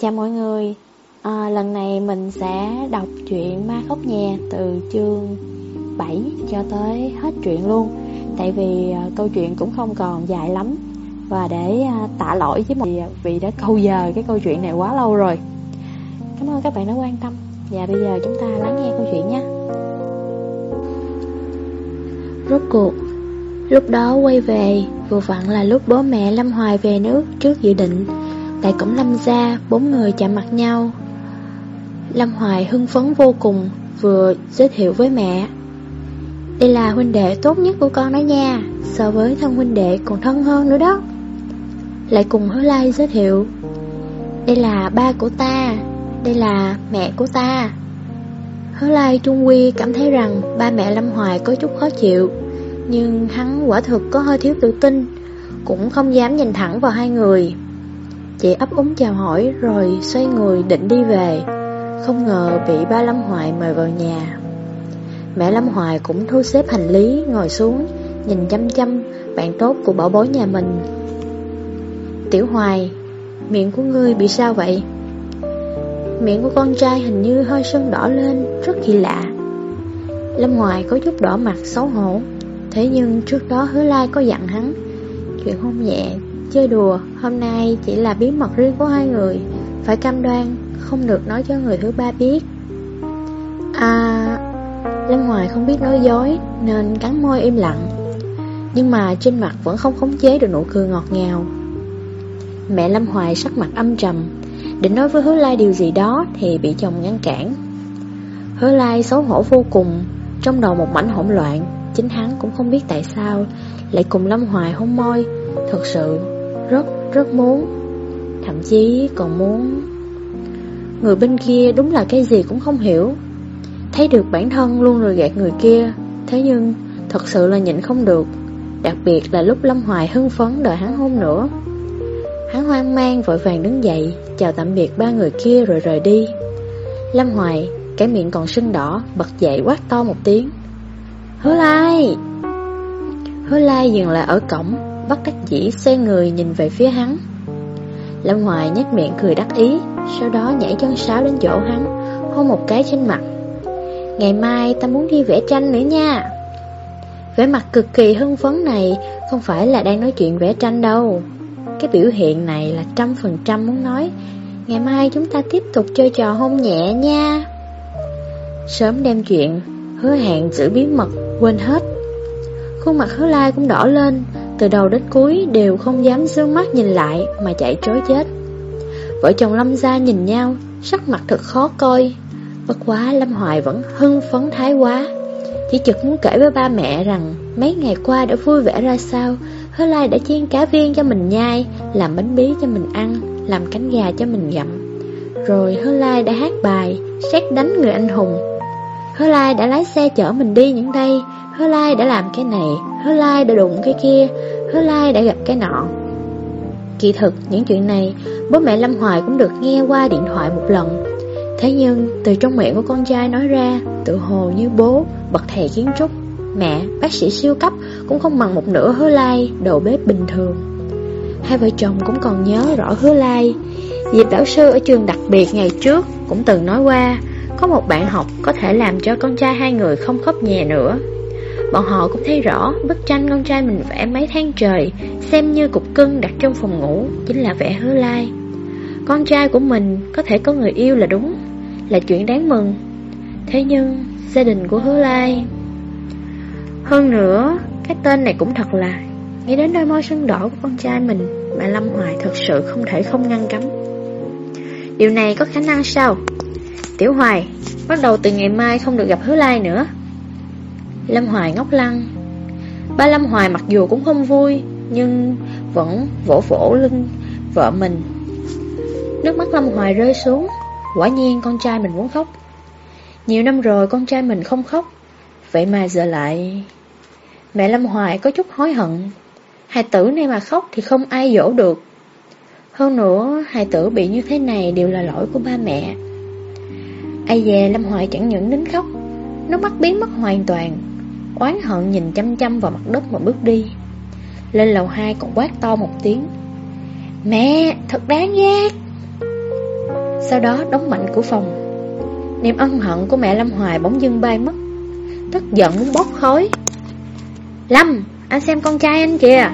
Chào mọi người. À, Lần này mình sẽ đọc truyện Ma Khóc Nhà từ chương 7 cho tới hết truyện luôn. Tại vì à, câu chuyện cũng không còn dài lắm. Và để à, tạ lỗi với mọi vì đã câu giờ cái câu chuyện này quá lâu rồi. Cảm ơn các bạn đã quan tâm. Và bây giờ chúng ta lắng nghe câu chuyện nhé. Rốt cuộc Lúc đó quay về Vừa vặn là lúc bố mẹ Lâm Hoài về nước trước dự định. Tại cổng Lâm gia, Bốn người chạm mặt nhau. Lâm Hoài hưng phấn vô cùng, Vừa giới thiệu với mẹ. Đây là huynh đệ tốt nhất của con đó nha, So với thân huynh đệ còn thân hơn nữa đó. Lại cùng hứa lai giới thiệu. Đây là ba của ta, Đây là mẹ của ta. Hứa lai Trung Quy cảm thấy rằng Ba mẹ Lâm Hoài có chút khó chịu, Nhưng hắn quả thực có hơi thiếu tự tin, Cũng không dám nhìn thẳng vào hai người. Chị ấp úng chào hỏi rồi xoay người định đi về. Không ngờ bị ba Lâm Hoài mời vào nhà. Mẹ Lâm Hoài cũng thu xếp hành lý ngồi xuống Nhìn chăm chăm bạn tốt của bảo bối nhà mình. Tiểu Hoài Miệng của ngươi bị sao vậy? Miệng của con trai hình như hơi sưng đỏ lên Rất kỳ lạ. Lâm Hoài có chút đỏ mặt xấu hổ Thế nhưng trước đó hứa lai có dặn hắn Chuyện hôn nhẹ Chơi đùa, hôm nay chỉ là bí mật riêng của hai người. Phải cam đoan, không được nói cho người thứ ba biết. À, Lâm Hoài không biết nói dối Nên cắn môi im lặng. Nhưng mà trên mặt vẫn không khống chế được nụ cười ngọt ngào. Mẹ Lâm Hoài sắc mặt âm trầm. Định nói với Hứa Lai điều gì đó Thì bị chồng ngăn cản. Hứa Lai xấu hổ vô cùng. Trong đầu một mảnh hỗn loạn Chính hắn cũng không biết tại sao Lại cùng Lâm Hoài hôn môi. Thật sự rất rất muốn. Thậm chí còn muốn. Người bên kia đúng là cái gì cũng không hiểu. Thấy được bản thân luôn rồi gạt người kia. Thế nhưng, thật sự là nhịn không được. Đặc biệt là lúc Lâm Hoài hưng phấn đợi hắn hôn nữa. Hắn hoang mang vội vàng đứng dậy, Chào tạm biệt ba người kia rồi rời đi. Lâm Hoài, Cái miệng còn sưng đỏ, Bật dậy quát to một tiếng. Hứa lai! Hứa lai dừng lại ở cổng. Bắt đắc dĩ xoay người nhìn về phía hắn. Lâm Hoài nhếch miệng cười đắc ý, Sau đó nhảy chân sáo đến chỗ hắn, Hôn một cái trên mặt. Ngày mai ta muốn đi vẽ tranh nữa nha. Vẻ mặt cực kỳ hưng phấn này Không phải là đang nói chuyện vẽ tranh đâu. Cái biểu hiện này là trăm phần trăm muốn nói, Ngày mai chúng ta tiếp tục chơi trò hôn nhẹ nha. Sớm đem chuyện, Hứa hẹn giữ bí mật, Quên hết. Khuôn mặt hứa lai cũng đỏ lên từ đầu đến cuối đều không dám dương mắt nhìn lại Mà chạy trối chết. Vợ chồng Lâm gia nhìn nhau, Sắc mặt thật khó coi. Bất quá Lâm Hoài vẫn hưng phấn thái quá. Chỉ chực muốn kể với ba mẹ rằng Mấy ngày qua đã vui vẻ ra sao. Hứa Lai đã chiên cá viên cho mình nhai, Làm bánh bí cho mình ăn, Làm cánh gà cho mình gặm. Rồi Hứa Lai đã hát bài Xét đánh người anh hùng. Hứa Lai đã lái xe chở mình đi những đây. Hứa Lai đã làm cái này, Hứa Lai đã đụng cái kia. Hứa Lai đã gặp cái nọ. Kỳ thực những chuyện này Bố mẹ Lâm Hoài cũng được nghe qua điện thoại một lần. Thế nhưng từ trong miệng của con trai nói ra Tự hồ như bố Bậc thầy kiến trúc Mẹ, bác sĩ siêu cấp Cũng không bằng một nửa hứa lai Đầu bếp bình thường. Hai vợ chồng cũng còn nhớ rõ hứa lai. Diệp lão sư ở trường đặc biệt ngày trước Cũng từng nói qua Có một bạn học có thể làm cho con trai hai người không khóc nhè nữa. Bọn họ cũng thấy rõ bức tranh con trai mình vẽ mấy tháng trời, Xem như cục cưng đặt trong phòng ngủ, Chính là vẽ hứa lai. Con trai của mình có thể có người yêu là đúng, Là chuyện đáng mừng. Thế nhưng, gia đình của hứa lai? Hơn nữa, Cái tên này cũng thật là, Nghĩ đến đôi môi sưng đỏ của con trai mình Mà Lâm Hoài thật sự không thể không ngăn cấm. Điều này có khả năng sao? Tiểu Hoài, Bắt đầu từ ngày mai không được gặp hứa lai nữa. Lâm Hoài ngốc lăng. Ba Lâm Hoài mặc dù cũng không vui, Nhưng vẫn vỗ vỗ lưng vợ mình. Nước mắt Lâm Hoài rơi xuống, Quả nhiên con trai mình muốn khóc. Nhiều năm rồi con trai mình không khóc, Vậy mà giờ lại Mẹ Lâm Hoài có chút hối hận. Hài tử này mà khóc thì không ai dỗ được. Hơn nữa hài tử bị như thế này đều là lỗi của ba mẹ. Ai dè Lâm Hoài chẳng những đến khóc, Nước mắt biến mất hoàn toàn. Oán hận nhìn chăm chăm vào mặt đất mà bước đi. Lên lầu 2 còn quát to một tiếng. Mẹ, thật đáng ghét. Sau đó đóng mạnh cửa phòng. Niềm ân hận của mẹ Lâm Hoài bỗng dưng bay mất. Tức giận muốn bốc khói. Lâm, anh xem con trai anh kìa.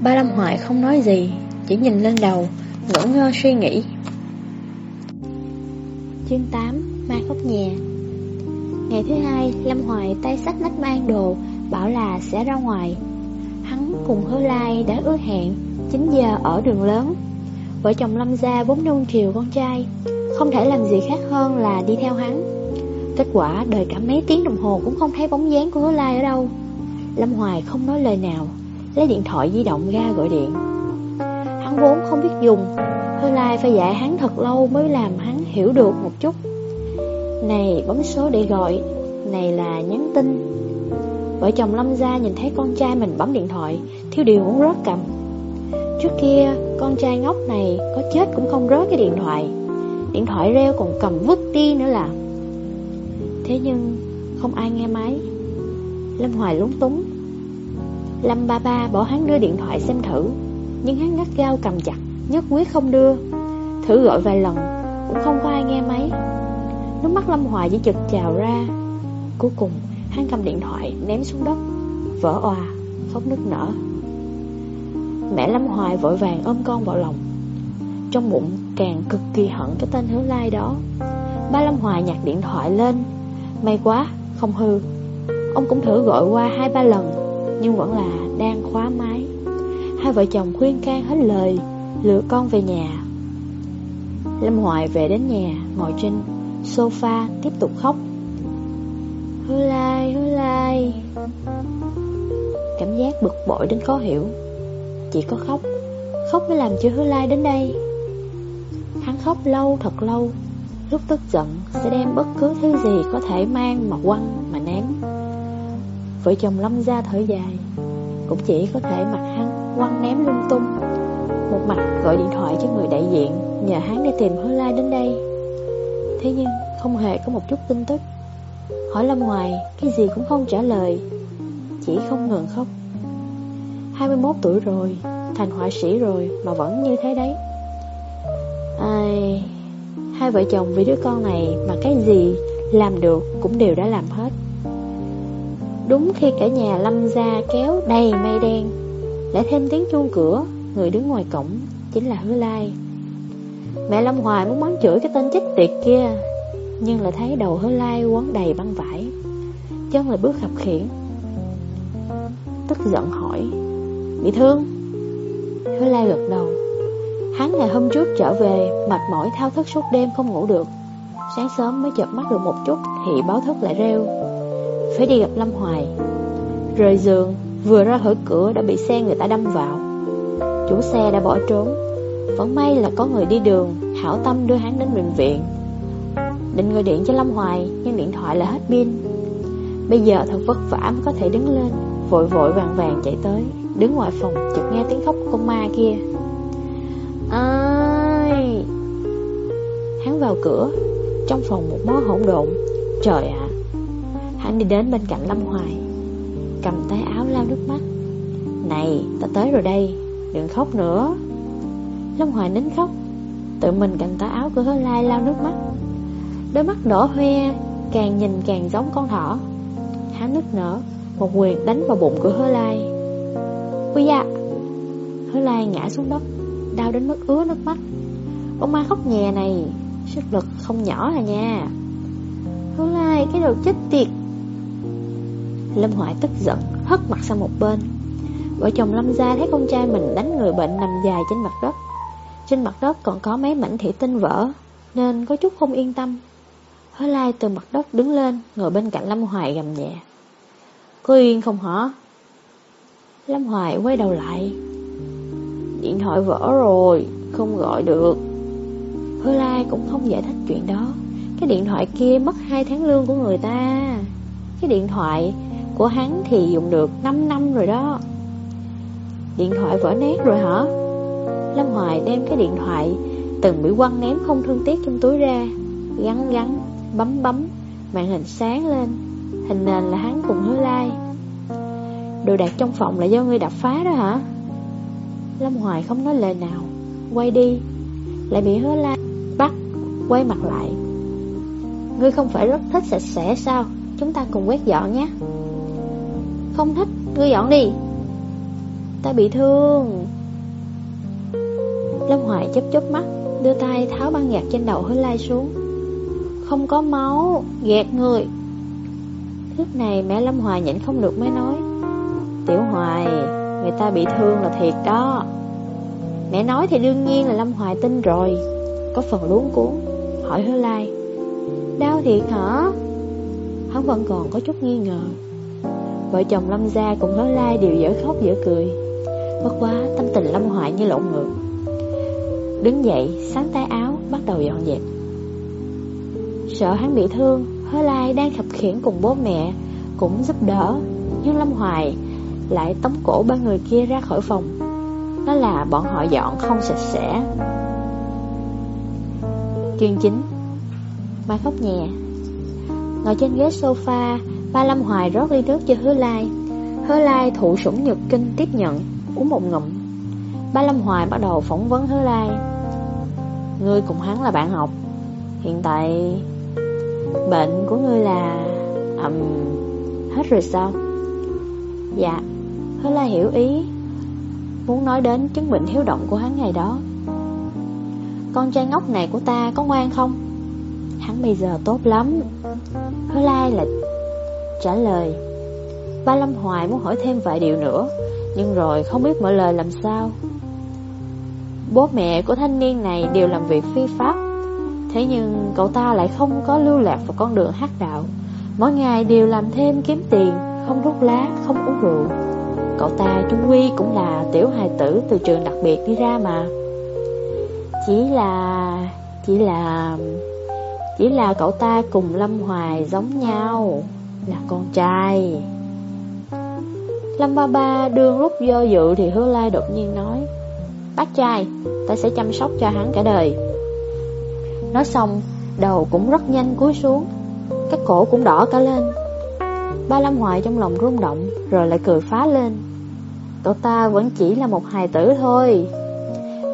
Ba Lâm Hoài không nói gì Chỉ nhìn lên đầu Ngỡ ngơ suy nghĩ. Chương 8 Mai khóc nhà. Ngày thứ hai, Lâm Hoài tay sách nách mang đồ, Bảo là sẽ ra ngoài. Hắn cùng hứa lai đã ước hẹn 9 giờ ở đường lớn. Vợ chồng Lâm gia bốn nông chiều con trai, Không thể làm gì khác hơn là đi theo hắn. Kết quả đợi cả mấy tiếng đồng hồ Cũng không thấy bóng dáng của hứa lai ở đâu. Lâm Hoài không nói lời nào, Lấy điện thoại di động ra gọi điện. Hắn vốn không biết dùng, Hứa lai phải dạy hắn thật lâu Mới làm hắn hiểu được một chút. Này, bấm số để gọi. Này là nhắn tin. Vợ chồng Lâm gia nhìn thấy con trai mình bấm điện thoại, Thiếu điều muốn rớt cầm. Trước kia, con trai ngốc này Có chết cũng không rớt cái điện thoại. Điện thoại reo còn cầm vứt đi nữa là. Thế nhưng, Không ai nghe máy. Lâm Hoài lúng túng. Lâm ba ba bỏ hắn đưa điện thoại xem thử, Nhưng hắn ngắt gao cầm chặt, Nhất quyết không đưa. Thử gọi vài lần, Cũng không có ai nghe máy. Nước mắt Lâm Hoài chỉ chực trào ra. Cuối cùng hắn cầm điện thoại ném xuống đất Vỡ òa Khóc nức nở. Mẹ Lâm Hoài vội vàng ôm con vào lòng. Trong bụng càng cực kỳ hận cái tên hứa lai đó. Ba Lâm Hoài nhặt điện thoại lên. May quá, không hư. Ông cũng thử gọi qua hai ba lần Nhưng vẫn là đang khóa máy. Hai vợ chồng khuyên can hết lời Lựa con về nhà. Lâm Hoài về đến nhà Ngồi trên sofa tiếp tục khóc. Hứa lai, hứa lai. Cảm giác bực bội đến khó hiểu. Chỉ có khóc. Khóc mới làm cho hứa lai đến đây. Hắn khóc lâu thật lâu. Lúc tức giận sẽ đem bất cứ thứ gì có thể mang mà quăng mà ném. Vợ chồng lâm ra thở dài. Cũng chỉ có thể mặt hắn quăng ném lung tung. Một mặt gọi điện thoại cho người đại diện Nhờ hắn đi tìm hứa lai đến đây. Thế nhưng không hề có một chút tin tức. Hỏi Lâm ngoài Cái gì cũng không trả lời, Chỉ không ngừng khóc. 21 tuổi rồi, Thành họa sĩ rồi Mà vẫn như thế đấy. Ai... Hai vợ chồng vì đứa con này Mà cái gì làm được Cũng đều đã làm hết. Đúng khi cả nhà lâm ra kéo đầy mây đen, Lại thêm tiếng chuông cửa, Người đứng ngoài cổng Chính là Hứa Lai. Mẹ Lâm Hoài muốn mắng chửi cái tên chết tiệt kia, Nhưng lại thấy đầu Hứa Lai quấn đầy băng vải. Chân lại bước khập khiển Tức giận hỏi Bị thương? Hứa Lai gật đầu, Hắn ngày hôm trước trở về, Mệt mỏi thao thức suốt đêm không ngủ được. Sáng sớm mới chợp mắt được một chút Thì báo thức lại reo. Phải đi gặp Lâm Hoài. Rời giường, Vừa ra khỏi cửa đã bị xe người ta đâm vào. Chủ xe đã bỏ trốn. Vẫn may là có người đi đường, Hảo tâm đưa hắn đến bệnh viện. Định gọi điện cho Lâm Hoài, Nhưng điện thoại là hết pin. Bây giờ thật vất vả mới có thể đứng lên, Vội vội vàng vàng chạy tới, Đứng ngoài phòng chợt nghe tiếng khóc của con ma kia. Ai? Hắn vào cửa, Trong phòng một mớ hỗn độn. Trời ạ! Hắn đi đến bên cạnh Lâm Hoài, Cầm tay áo lau nước mắt. Này, ta tới rồi đây, Đừng khóc nữa. Lâm Hoài nín khóc. Tự mình cạnh tả áo của hứa lai lao nước mắt. Đôi mắt đỏ hoe, Càng nhìn càng giống con thỏ. Hắn nước nở, Một quyền đánh vào bụng của hứa lai. Ui da Hứa Lai ngã xuống đất, Đau đến mức ứa nước mắt. Ông ma khóc nhè này, Sức lực không nhỏ à nha. Hứa Lai, cái đồ chết tiệt. Lâm Hoại tức giận, Hất mặt sang một bên. Vợ chồng Lâm gia thấy con trai mình đánh người bệnh nằm dài trên mặt đất. Trên mặt đất còn có mấy mảnh thủy tinh vỡ, Nên có chút không yên tâm. Hứa Lai từ mặt đất đứng lên, Ngồi bên cạnh Lâm Hoài gầm nhẹ. Có yên không hả? Lâm Hoài quay đầu lại. Điện thoại vỡ rồi, Không gọi được. Hứa Lai cũng không giải thích chuyện đó. Cái điện thoại kia mất 2 tháng lương của người ta. Cái điện thoại của hắn thì dùng được 5 năm rồi đó. Điện thoại vỡ nét rồi hả? Lâm Hoài đem cái điện thoại Từng bị quăng ném không thương tiếc trong túi ra Gắn gắn Bấm bấm Màn hình sáng lên Hình nền là hắn cùng hứa lai. Đồ đạc trong phòng là do ngươi đập phá đó hả? Lâm Hoài không nói lời nào Quay đi Lại bị hứa la Quay mặt lại. Ngươi không phải rất thích sạch sẽ sao? Chúng ta cùng quét dọn nhé. Không thích, ngươi dọn đi. Ta bị thương. Lâm Hoài chấp chớp mắt, Đưa tay tháo băng gạc trên đầu hứa lai xuống. Không có máu, Gạt người. Lúc này mẹ Lâm Hoài nhịn không được mới nói, Tiểu Hoài, Người ta bị thương là thiệt đó. Mẹ nói thì đương nhiên là Lâm Hoài tin rồi. Có phần luống cuốn, Hỏi hứa lai, Đau thiệt hả? Hắn vẫn còn có chút nghi ngờ. Vợ chồng Lâm Gia cùng hứa lai đều dở khóc dở cười. Bất quá tâm tình Lâm Hoài như lộn ngược. Đứng dậy, sáng tay áo, bắt đầu dọn dẹp. Sợ hắn bị thương, hứa lai đang khập khiển cùng bố mẹ Cũng giúp đỡ. Nhưng Lâm Hoài lại tống cổ ba người kia ra khỏi phòng. Đó là bọn họ dọn không sạch sẽ. Chương chính Mai khóc nhẹ. Ngồi trên ghế sofa Ba Lâm Hoài rót ly nước cho hứa lai. Hứa lai thụ sủng nhược kinh tiếp nhận Uống một ngụm. Ba Lâm Hoài bắt đầu phỏng vấn hứa lai. Ngươi cùng hắn là bạn học. Hiện tại Bệnh của ngươi là um, Hết rồi sao? Dạ Hứa la hiểu ý Muốn nói đến chứng bệnh hiếu động của hắn ngày đó. Con trai ngốc này của ta có ngoan không? Hắn bây giờ tốt lắm. Hứa lai là trả lời Ba Lâm Hoài muốn hỏi thêm vài điều nữa Nhưng rồi không biết mở lời làm sao. Bố mẹ của thanh niên này đều làm việc phi pháp. Thế nhưng cậu ta lại không có lưu lạc vào con đường hát đạo. Mỗi ngày đều làm thêm kiếm tiền Không rút lá, không uống rượu. Cậu ta trung quy cũng là tiểu hài tử từ trường đặc biệt đi ra mà. Chỉ là... Chỉ là... Chỉ là cậu ta cùng Lâm Hoài giống nhau Là con trai. Lâm Ba Ba đương lúc do dự thì hứa lai đột nhiên nói Bác trai, ta sẽ chăm sóc cho hắn cả đời. Nói xong, đầu cũng rất nhanh cúi xuống Cái cổ cũng đỏ cả lên. Ba Lâm Hoài trong lòng rung động Rồi lại cười phá lên. Cậu ta vẫn chỉ là một hài tử thôi.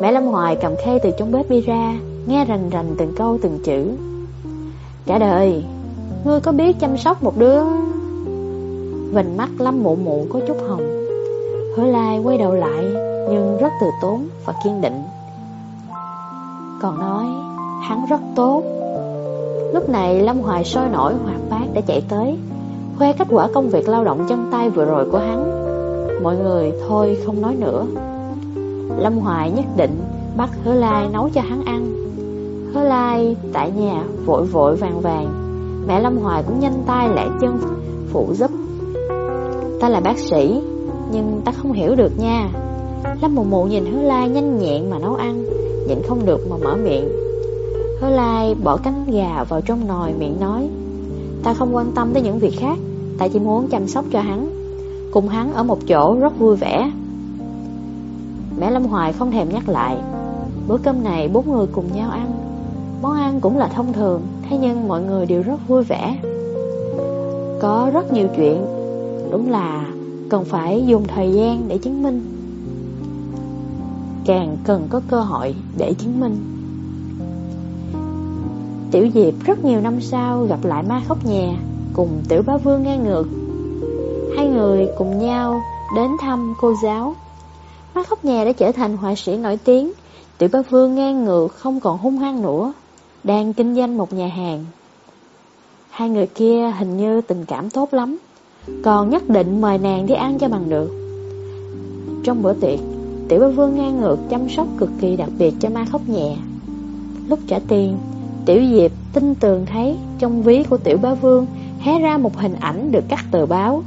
Mẹ Lâm Hoài cầm khay từ trong bếp đi ra Nghe rành rành từng câu từng chữ. Cả đời Ngươi có biết chăm sóc một đứa? Vành mắt Lâm mụ mụ có chút hồng. Hứa lai quay đầu lại nhưng rất từ tốn và kiên định. Còn nói, Hắn rất tốt. Lúc này Lâm Hoài sôi nổi hoạt bát đã chạy tới, Khoe kết quả công việc lao động chân tay vừa rồi của hắn. Mọi người thôi không nói nữa. Lâm Hoài nhất định bắt Hứa Lai nấu cho hắn ăn. Hứa Lai tại nhà vội vội vàng vàng. Mẹ Lâm Hoài cũng nhanh tay lẹ chân, phụ giúp. Ta là bác sĩ, Nhưng ta không hiểu được nha. Lâm mụ mụ nhìn Hứa Lai nhanh nhẹn mà nấu ăn, Nhịn không được mà mở miệng. Hứa Lai bỏ cánh gà vào trong nồi miệng nói, Ta không quan tâm tới những việc khác, Ta chỉ muốn chăm sóc cho hắn, Cùng hắn ở một chỗ rất vui vẻ. Mẹ Lâm Hoài không thèm nhắc lại, Bữa cơm này bốn người cùng nhau ăn, Món ăn cũng là thông thường, Thế nhưng mọi người đều rất vui vẻ. Có rất nhiều chuyện, Đúng là cần phải dùng thời gian để chứng minh. Càng cần có cơ hội để chứng minh. Tiểu Diệp rất nhiều năm sau gặp lại ma khóc nhà, Cùng Tiểu Bá Vương ngang ngược. Hai người cùng nhau đến thăm cô giáo. Ma khóc nhà đã trở thành họa sĩ nổi tiếng. Tiểu Bá Vương ngang ngược không còn hung hăng nữa, Đang kinh doanh một nhà hàng. Hai người kia hình như tình cảm tốt lắm, Còn nhất định mời nàng đi ăn cho bằng được. Trong bữa tiệc Tiểu Bá Vương ngang ngược chăm sóc cực kỳ đặc biệt cho ma khóc nhẹ. Lúc trả tiền, Tiểu Diệp tin tường thấy Trong ví của Tiểu Bá Vương Hé ra một hình ảnh được cắt tờ báo.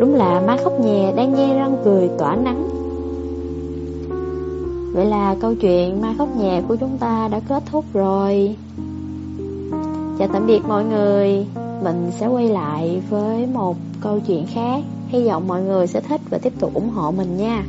Đúng là má khóc nhè đang nhe răng cười tỏa nắng. Vậy là câu chuyện ma khóc nhè của chúng ta đã kết thúc rồi. Chào tạm biệt mọi người. Mình sẽ quay lại với một câu chuyện khác. Hy vọng mọi người sẽ thích và tiếp tục ủng hộ mình nha.